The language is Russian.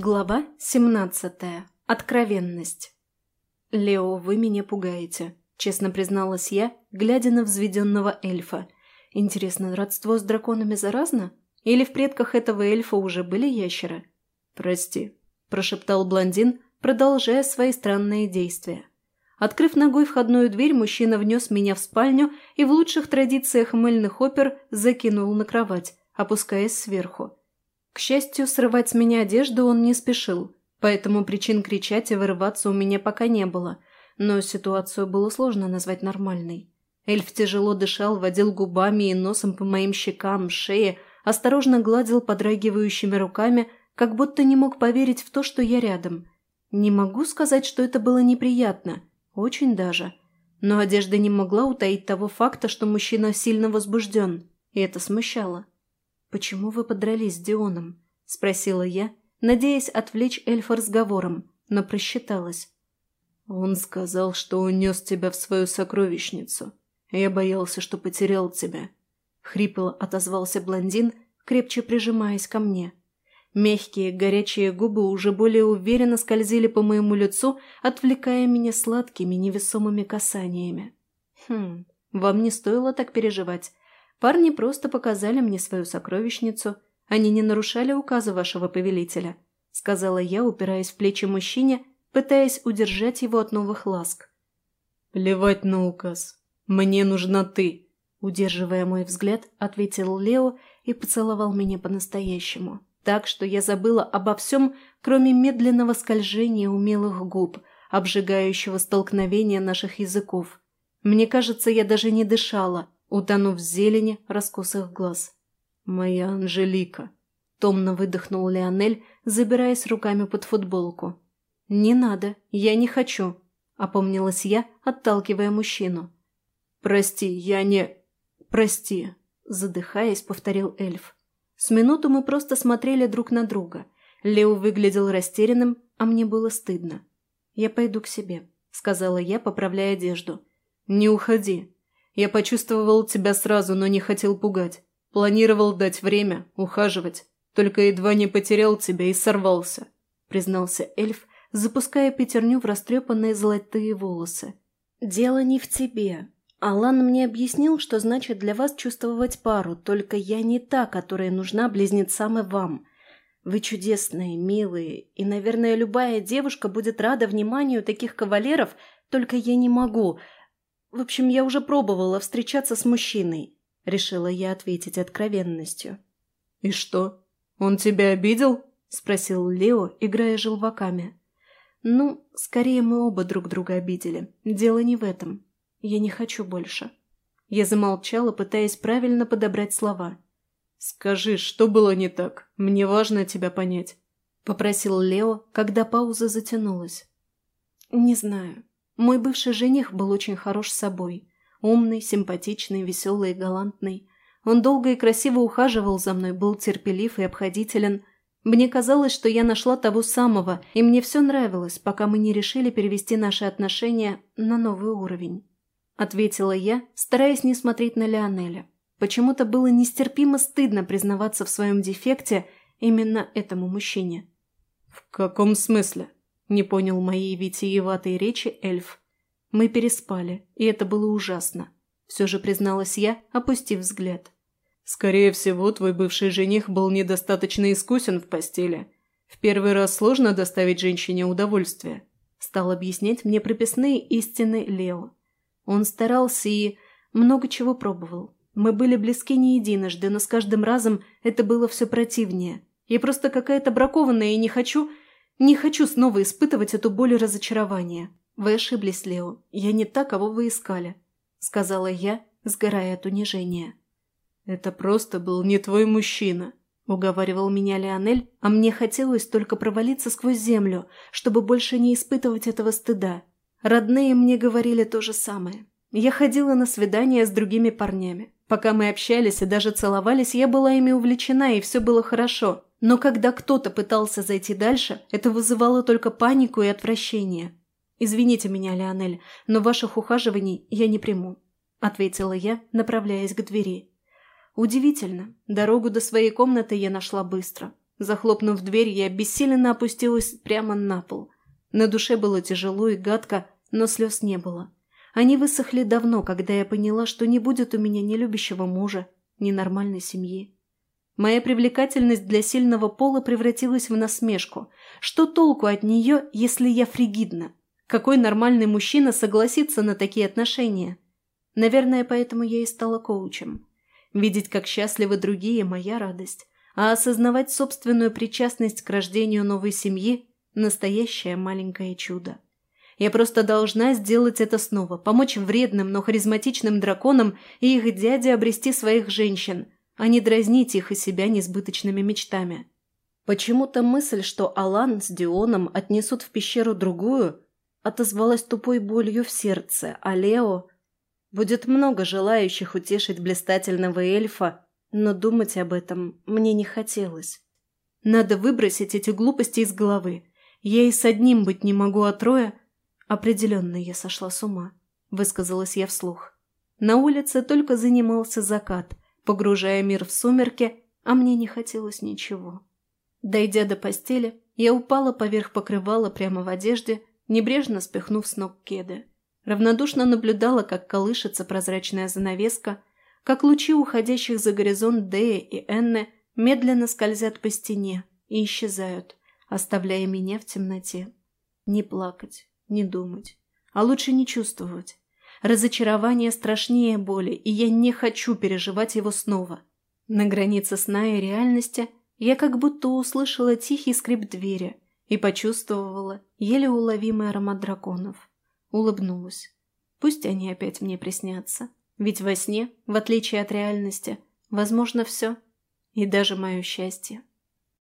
Глава 17. Откровенность. «Лео, вы меня пугаете», – честно призналась я, глядя на взведенного эльфа. «Интересно, родство с драконами заразно? Или в предках этого эльфа уже были ящеры?» «Прости», – прошептал блондин, продолжая свои странные действия. Открыв ногой входную дверь, мужчина внес меня в спальню и в лучших традициях мыльных опер закинул на кровать, опускаясь сверху. К счастью, срывать с меня одежду он не спешил, поэтому причин кричать и вырываться у меня пока не было, но ситуацию было сложно назвать нормальной. Эльф тяжело дышал, водил губами и носом по моим щекам, шее, осторожно гладил подрагивающими руками, как будто не мог поверить в то, что я рядом. Не могу сказать, что это было неприятно, очень даже. Но одежда не могла утаить того факта, что мужчина сильно возбужден, и это смущало. «Почему вы подрались с Дионом?» – спросила я, надеясь отвлечь эльфа разговором, но просчиталась. «Он сказал, что унес тебя в свою сокровищницу. Я боялся, что потерял тебя», – хрипло отозвался блондин, крепче прижимаясь ко мне. Мягкие, горячие губы уже более уверенно скользили по моему лицу, отвлекая меня сладкими, невесомыми касаниями. «Хм, вам не стоило так переживать. Парни просто показали мне свою сокровищницу. Они не нарушали указа вашего повелителя», — сказала я, упираясь в плечи мужчине, пытаясь удержать его от новых ласк. «Плевать на указ. Мне нужна ты», — удерживая мой взгляд, ответил Лео и поцеловал меня по-настоящему. Так что я забыла обо всем, кроме медленного скольжения умелых губ, обжигающего столкновения наших языков. Мне кажется, я даже не дышала — утонув в зелени раскосых глаз. «Моя Анжелика!» – томно выдохнул Леонель, забираясь руками под футболку. «Не надо, я не хочу», – опомнилась я, отталкивая мужчину. «Прости, я не...» «Прости», – задыхаясь, повторил эльф. С минуту мы просто смотрели друг на друга. Лео выглядел растерянным, а мне было стыдно. «Я пойду к себе», – сказала я, поправляя одежду. «Не уходи», я почувствовал тебя сразу, но не хотел пугать. Планировал дать время, ухаживать. Только едва не потерял тебя и сорвался», — признался эльф, запуская пятерню в растрепанные золотые волосы. «Дело не в тебе. Алан мне объяснил, что значит для вас чувствовать пару, только я не та, которая нужна близнецам и вам. Вы чудесные, милые, и, наверное, любая девушка будет рада вниманию таких кавалеров, только я не могу, в общем, я уже пробовала встречаться с мужчиной, решила я ответить откровенностью. И что? Он тебя обидел? спросил Лео, играя желваками. Ну, скорее мы оба друг друга обидели. Дело не в этом. Я не хочу больше. Я замолчала, пытаясь правильно подобрать слова. «Скажи, что было не так? Мне важно тебя понять», — попросил Лео, когда пауза затянулась. «Не знаю. Мой бывший жених был очень хорош собой. Умный, симпатичный, веселый и галантный. Он долго и красиво ухаживал за мной, был терпелив и обходителен. Мне казалось, что я нашла того самого, и мне все нравилось, пока мы не решили перевести наши отношения на новый уровень. Ответила я, стараясь не смотреть на Леонеля. Почему-то было нестерпимо стыдно признаваться в своем дефекте именно этому мужчине. «В каком смысле?» Не понял моей витиеватой речи эльф. Мы переспали, и это было ужасно. Все же призналась я, опустив взгляд. Скорее всего, твой бывший жених был недостаточно искусен в постели. В первый раз сложно доставить женщине удовольствие. Стал объяснять мне прописные истины Лео. Он старался и много чего пробовал. Мы были близки не единожды, но с каждым разом это было все противнее. Я просто какая-то бракованная и не хочу, не хочу снова испытывать эту боль и разочарование. Вы ошиблись, Лео. Я не та, кого вы искали», — сказала я, сгорая от унижения. «Это просто был не твой мужчина», — уговаривал меня Леонель, а мне хотелось только провалиться сквозь землю, чтобы больше не испытывать этого стыда. Родные мне говорили то же самое. Я ходила на свидания с другими парнями. Пока мы общались и даже целовались, я была ими увлечена, и все было хорошо. Но когда кто-то пытался зайти дальше, это вызывало только панику и отвращение. «Извините меня, Леонель, но ваших ухаживаний я не приму», — ответила я, направляясь к двери. Удивительно, дорогу до своей комнаты я нашла быстро. Захлопнув дверь, я бессиленно опустилась прямо на пол. На душе было тяжело и гадко, но слез не было. Они высохли давно, когда я поняла, что не будет у меня ни любящего мужа, ни нормальной семьи. Моя привлекательность для сильного пола превратилась в насмешку. Что толку от нее, если я фригидна? Какой нормальный мужчина согласится на такие отношения? Наверное, поэтому я и стала коучем. Видеть, как счастливы другие – моя радость. А осознавать собственную причастность к рождению новой семьи – настоящее маленькое чудо. Я просто должна сделать это снова, помочь вредным, но харизматичным драконам и их дяде обрести своих женщин, а не дразнить их и себя несбыточными мечтами. Почему-то мысль, что Алан с Дионом отнесут в пещеру другую, отозвалась тупой болью в сердце, а Лео... Будет много желающих утешить блистательного эльфа, но думать об этом мне не хотелось. Надо выбросить эти глупости из головы. Я и с одним быть не могу, а трое «Определенно я сошла с ума», – высказалась я вслух. На улице только занимался закат, погружая мир в сумерки, а мне не хотелось ничего. Дойдя до постели, я упала поверх покрывала прямо в одежде, небрежно спихнув с ног кеды. Равнодушно наблюдала, как колышется прозрачная занавеска, как лучи уходящих за горизонт Дея и Энны медленно скользят по стене и исчезают, оставляя меня в темноте. Не плакать, не думать. А лучше не чувствовать. Разочарование страшнее боли, и я не хочу переживать его снова. На границе сна и реальности я как будто услышала тихий скрип двери и почувствовала еле уловимый аромат драконов. Улыбнулась. Пусть они опять мне приснятся. Ведь во сне, в отличие от реальности, возможно все. И даже мое счастье.